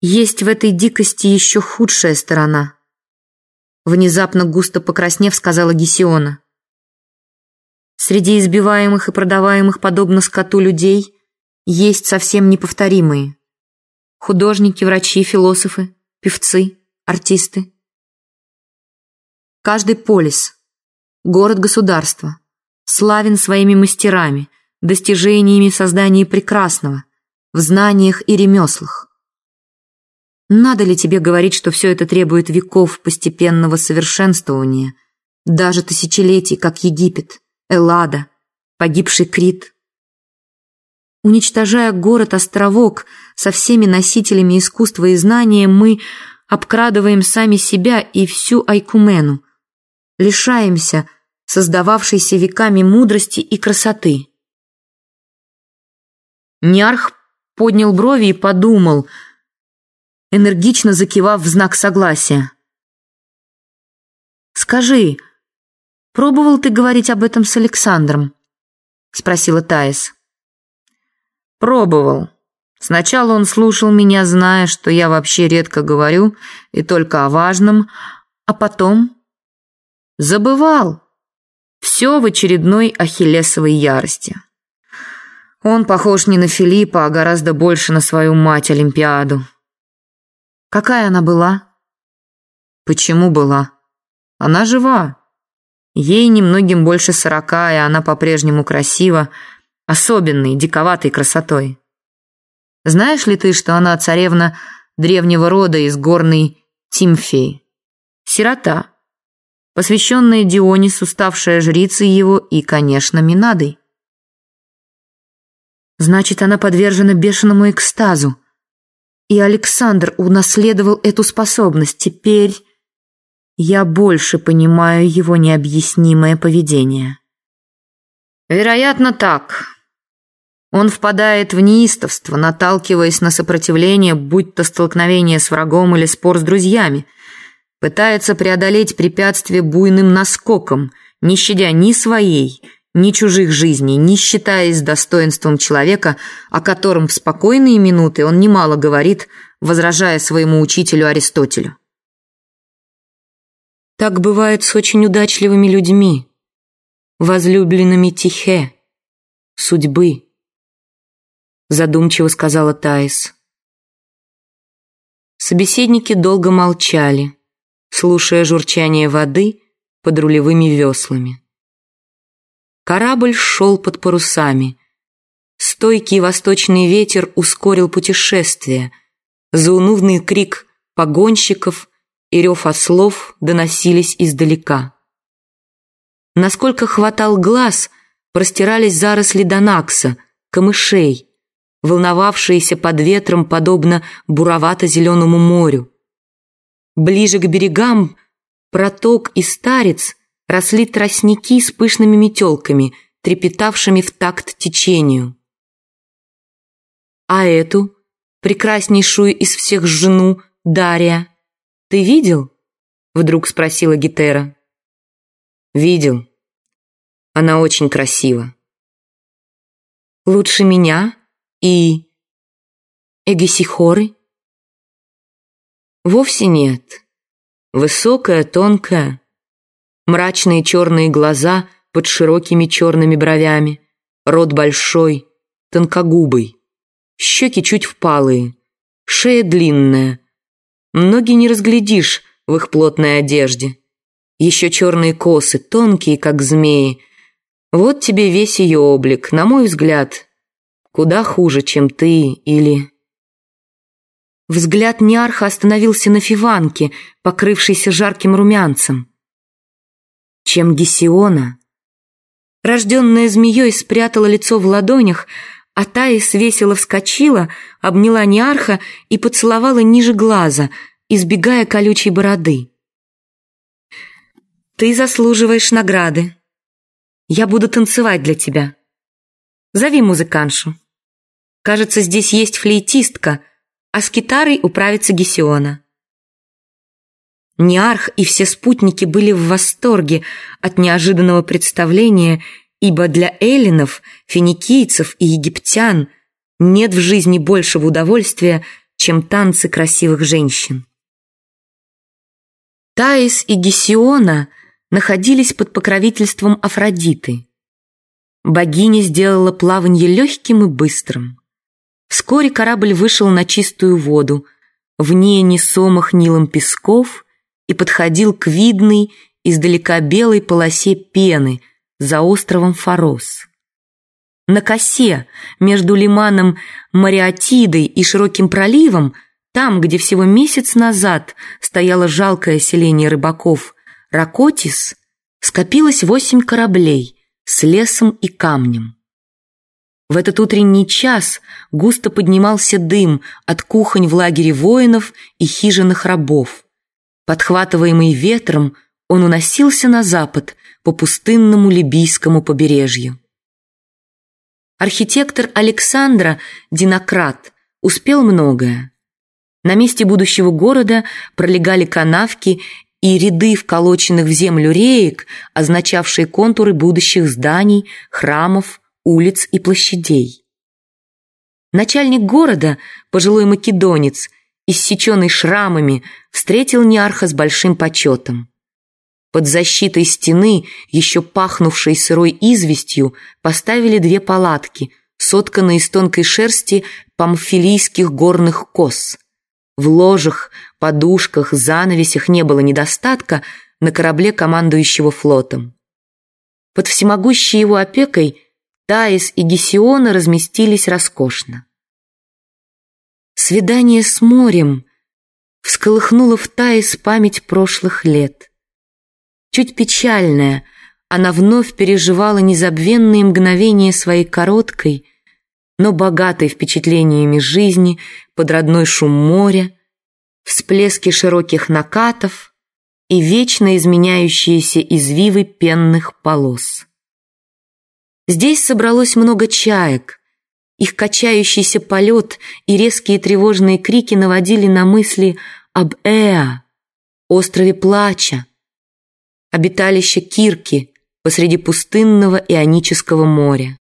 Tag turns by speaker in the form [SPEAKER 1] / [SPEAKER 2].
[SPEAKER 1] Есть в этой дикости еще худшая сторона. Внезапно густо покраснев, сказала Гесиона. Среди избиваемых и продаваемых подобно скоту людей есть совсем неповторимые. Художники, врачи, философы, певцы, артисты. Каждый полис, город-государство славен своими мастерами, достижениями создания прекрасного, в знаниях и ремеслах. Надо ли тебе говорить, что все это требует веков постепенного совершенствования, даже тысячелетий, как Египет, Эллада, погибший Крит? Уничтожая город-островок со всеми носителями искусства и знания, мы обкрадываем сами себя и всю Айкумену, лишаемся создававшейся веками мудрости и красоты. Ниарх поднял брови и подумал, энергично закивав в знак согласия. «Скажи, пробовал ты говорить об этом с Александром?» — спросила Таис.
[SPEAKER 2] «Пробовал. Сначала он слушал меня, зная, что я вообще редко говорю и только о важном, а потом Забывал. Все в очередной ахиллесовой ярости. Он похож не на Филиппа, а гораздо больше на свою мать Олимпиаду.
[SPEAKER 1] Какая она была?
[SPEAKER 2] Почему была? Она жива. Ей немногим больше сорока, и она по-прежнему красива, особенной, диковатой красотой. Знаешь ли ты, что она царевна древнего рода из горной Тимфеи? Сирота посвященная Дионису, ставшая жрицей его и, конечно, Минадой.
[SPEAKER 1] Значит, она подвержена бешеному экстазу. И Александр унаследовал эту способность. Теперь я больше понимаю его необъяснимое поведение.
[SPEAKER 2] Вероятно, так. Он впадает в неистовство, наталкиваясь на сопротивление, будь то столкновение с врагом или спор с друзьями – Пытается преодолеть препятствие буйным наскоком, не щадя ни своей, ни чужих жизней, не считаясь достоинством человека, о котором в спокойные минуты он немало говорит, возражая своему учителю Аристотелю.
[SPEAKER 1] Так бывает с очень удачливыми людьми, возлюбленными Тихе, судьбы, задумчиво сказала Таис. Собеседники долго молчали слушая журчание воды под рулевыми веслами. Корабль шел под парусами. Стойкий восточный ветер ускорил путешествие. Заунывный крик погонщиков и рев ослов доносились издалека. Насколько хватал глаз, простирались заросли Донакса, камышей, волновавшиеся под ветром подобно буровато-зеленому морю. Ближе к берегам проток и старец росли тростники с пышными метелками, трепетавшими в такт течению. «А эту, прекраснейшую из всех жену, Дарья, ты видел?» Вдруг спросила Гетера.
[SPEAKER 2] «Видел. Она очень красива».
[SPEAKER 1] «Лучше меня и Эгесихоры?»
[SPEAKER 2] Вовсе нет. Высокая, тонкая, мрачные черные глаза под широкими черными бровями, рот большой, тонкогубый, щеки чуть впалые, шея длинная. Ноги не разглядишь в их плотной одежде. Еще черные косы, тонкие, как змеи. Вот тебе весь ее облик, на мой взгляд, куда хуже, чем ты или...
[SPEAKER 1] Взгляд Ниарха остановился на Фиванке, покрывшейся жарким румянцем. Чем Гесиона? Рожденная змеей спрятала лицо в ладонях, а Таис весело вскочила, обняла Ниарха и поцеловала ниже глаза, избегая колючей бороды. «Ты заслуживаешь награды. Я буду танцевать для тебя. Зови музыканшу. Кажется, здесь есть флейтистка — а с китарой управится Гесиона. Ниарх и все спутники были в восторге от неожиданного представления, ибо для эллинов, финикийцев и египтян нет в жизни большего удовольствия,
[SPEAKER 2] чем танцы красивых женщин. Таис и Гесиона находились под покровительством Афродиты. Богиня сделала плавание легким и быстрым. Вскоре корабль вышел на чистую воду, вне несомых нилом песков и подходил к видной, издалека белой полосе пены за островом Форос. На косе между лиманом Мариатидой и широким проливом, там, где всего месяц назад стояло жалкое селение рыбаков Ракотис, скопилось восемь кораблей с лесом и камнем. В этот утренний час густо поднимался дым от кухонь в лагере воинов и хижинах рабов. Подхватываемый ветром, он уносился на запад по пустынному либийскому побережью. Архитектор Александра Динократ успел многое. На месте будущего города пролегали канавки и ряды вколоченных в землю реек, означавшие контуры будущих зданий, храмов, улиц и площадей. Начальник города, пожилой македонец, иссеченный шрамами, встретил Неарха с большим почетом. Под защитой стены, еще пахнувшей сырой известью, поставили две палатки, сотканные из тонкой шерсти памфилийских горных коз. В ложах, подушках, занавесях не было недостатка на корабле командующего флотом. Под всемогущей его опекой Таис и Гесиона разместились роскошно. Свидание с морем всколыхнуло в Таис память прошлых лет. Чуть печальная, она вновь переживала незабвенные мгновения своей короткой, но богатой впечатлениями жизни под родной шум моря, всплески широких накатов и вечно изменяющиеся извивы пенных полос. Здесь собралось много чаек. Их качающийся полет и резкие тревожные крики наводили на мысли об Эа, острове Плача, обиталище Кирки посреди пустынного Ионического моря.